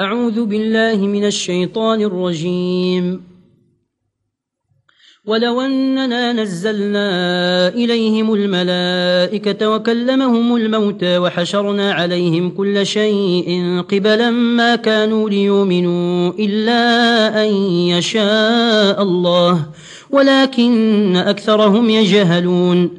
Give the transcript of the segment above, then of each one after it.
أعوذ بالله من الشيطان الرجيم. ولو أننا نزلنا إليهم الملائكة وكلمهم الموتى وحشرنا عليهم كل شيء قبلا ما كانوا ليؤمنوا إلا أن يشاء الله ولكن أكثرهم يجهلون.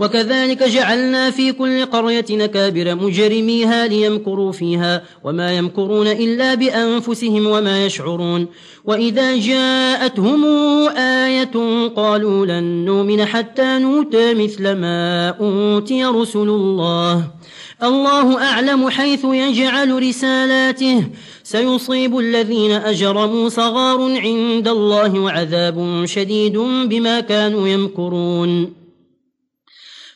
وكذلك جعلنا في كل قرية نكابر مجرميها ليمكروا فيها وما يمكرون إلا بأنفسهم وما يشعرون وإذا جاءتهم آية قالوا لن نؤمن حتى نوتى مثل ما أوتي رسل الله. الله أعلم حيث يجعل رسالاته. سيصيب الذين أجرموا صغار عند الله وعذاب شديد بما كانوا يمكرون.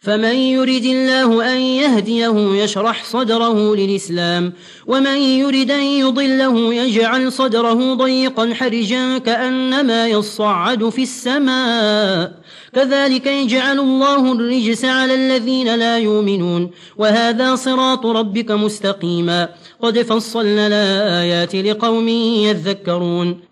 فمن يرد الله أن يهديه يشرح صدره للإسلام ومن يرد أن يضله يجعل صدره ضيقا حرجا كأنما يصعد في السماء. كذلك يجعل الله الرجس على الذين لا يؤمنون وهذا صراط ربك مستقيما. قد فصلنا الآيات لقوم يذكرون.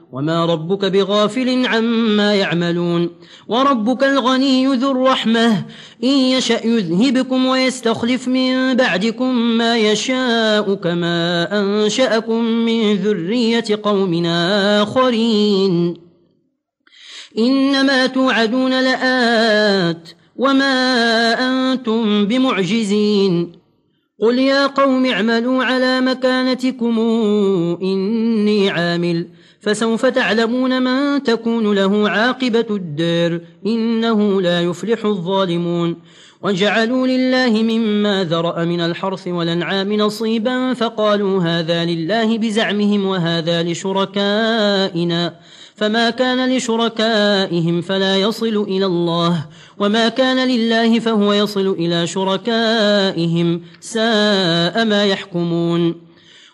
وما ربك بغافل عما يعملون وربك الغني ذو الرحمة إن يشأ يذهبكم ويستخلف من بعدكم ما يشاء كما أنشأكم من ذرية قوم آخرين إنما توعدون لآت وما أنتم بمعجزين قل يا قوم اعملوا على مكانتكم إني عامل فسوف تعلمون من تكون له عاقبة الدير إنه لا يفلح الظالمون. وجعلوا لله مما ذرأ من الحرث والأنعام نصيبا فقالوا هذا لله بزعمهم وهذا لشركائنا. فما كان لشركائهم فلا يصل إلى الله وما كان لله فهو يصل إلى شركائهم ساء ما يحكمون.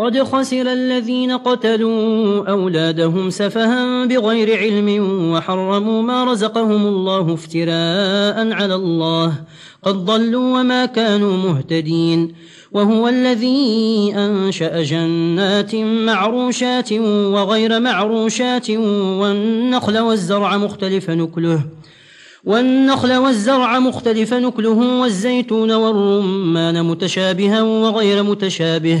قد خسر الذين قتلوا أولادهم سفها بغير علم وحرموا ما رزقهم الله افتراء على الله قد ضلوا وما كانوا مهتدين وهو الذي أنشأ جنات معروشات وغير معروشات والنخل والزرع مختلف نكله والنخل والزرع مختلف نكله والزيتون والرمان متشابها وغير متشابه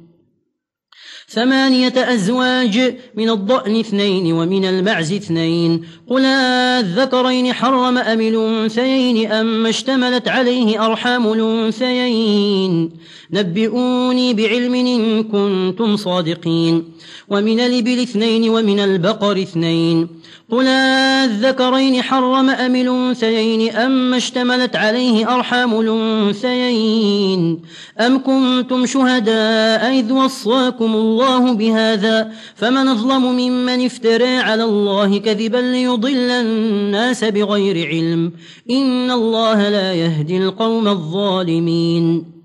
ثمانية أزواج من الضأن اثنين ومن المعز اثنين. قل الذكرين حرم أم الأنثيين أم اشتملت عليه أرحام الأنثيين. نبئوني بعلم إن كنتم صادقين. ومن الإبل اثنين ومن البقر اثنين. قل الذكرين حرم أم الأنثيين؟ أم اشتملت عليه أرحام الأنثيين؟ أم كنتم شهداء إذ وصاكم الله بهذا؟ فمن ظلم ممن افترى على الله كذبا ليضل الناس بغير علم. إن الله لا يهدي القوم الظالمين.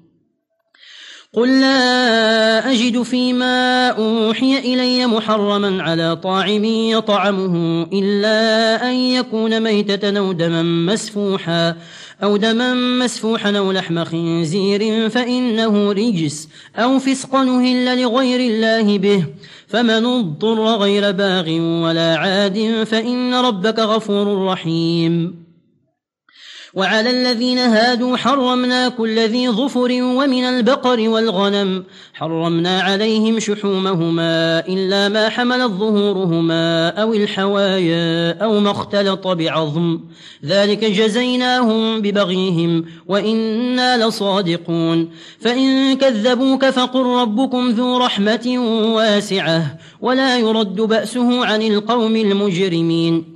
قل لا أجد فيما أوحي إلي محرما على طاعم يطعمه إلا أن يكون ميتة أو دما مسفوحا أو دما مسفوحا أو لحم خنزير فإنه رجس أو فسقا هل لغير الله به فمن اضطر غير باغ ولا عاد فإن ربك غفور رحيم وعلى الذين هادوا حرمنا كل ذي ظفر ومن البقر والغنم. حرمنا عليهم شحومهما إلا ما حملت ظهورهما أو الحوايا أو ما اختلط بعظم. ذلك جزيناهم ببغيهم وإنا لصادقون. فإن كذبوك فقل ربكم ذو رحمة واسعة ولا يرد بأسه عن القوم المجرمين.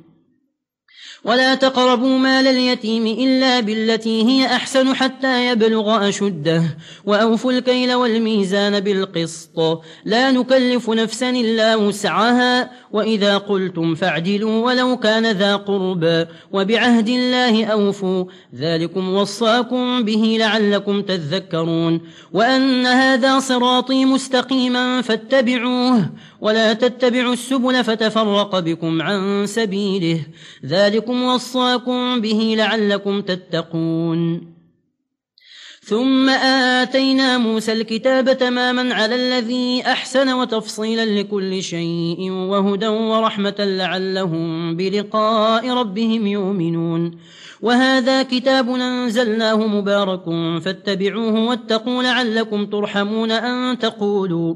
ولا تقربوا مال اليتيم إلا بالتي هي أحسن حتى يبلغ أشده وأوفوا الكيل والميزان بالقسط. لا نكلف نفسا إلا وسعها. وإذا قلتم فاعدلوا ولو كان ذا قربا وبعهد الله أوفوا. ذلكم وصاكم به لعلكم تذكرون. وأن هذا صراطي مستقيما فاتبعوه ولا تتبعوا السبل فتفرق بكم عن سبيله. ذلكم ربكم وصاكم به لعلكم تتقون. ثم آتينا موسى الكتاب تماما على الذي أحسن وتفصيلا لكل شيء وهدى ورحمة لعلهم بلقاء ربهم يؤمنون. وهذا كتاب ننزلناه مبارك فاتبعوه واتقوا لعلكم ترحمون أن تقولوا.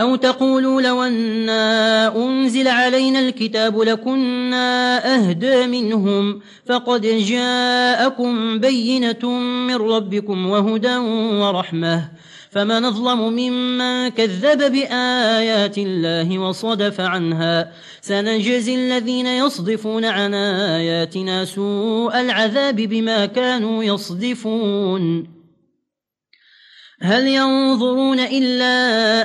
أو تقولوا لو أن أنزل علينا الكتاب لكنا أهدى منهم فقد جاءكم بينة من ربكم وهدى ورحمة فمن ظلم ممن كذب بآيات الله وصدف عنها سنجزي الذين يصدفون عن آياتنا سوء العذاب بما كانوا يصدفون هل ينظرون إلا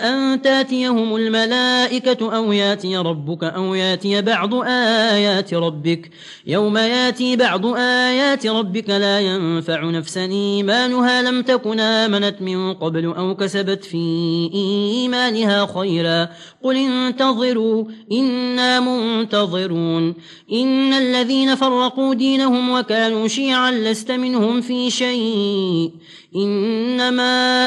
أن تأتيهم الملائكة أو يأتي ربك أو يأتي بعض آيات ربك؟ يوم يأتي بعض آيات ربك لا ينفع نفسا إيمانها لم تكن آمنت من قبل أو كسبت في إيمانها خيرا. قل انتظروا إنا منتظرون. إن الذين فرقوا دينهم وكانوا شيعا لست منهم في شيء. إنما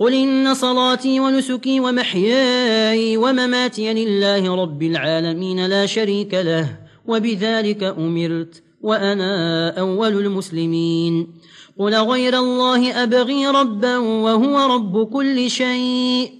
قل إن صلاتي ونسكي ومحياي ومماتي لله رب العالمين لا شريك له وبذلك أمرت وأنا أول المسلمين قل غير الله أبغي ربا وهو رب كل شيء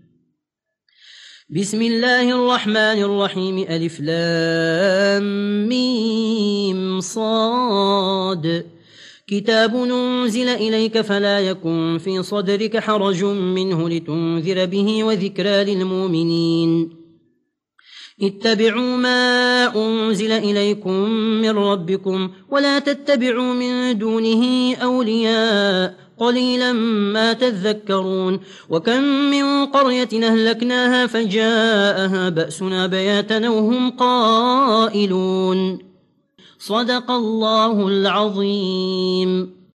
بسم الله الرحمن الرحيم ألف لام ميم صاد. كتاب ننزل إليك فلا يكن في صدرك حرج منه لتنذر به وذكرى للمؤمنين. اتبعوا ما أنزل إليكم من ربكم ولا تتبعوا من دونه أولياء. قليلا ما تذكرون وكم من قرية أهلكناها فجاءها بأسنا بياتنا وهم قائلون صدق الله العظيم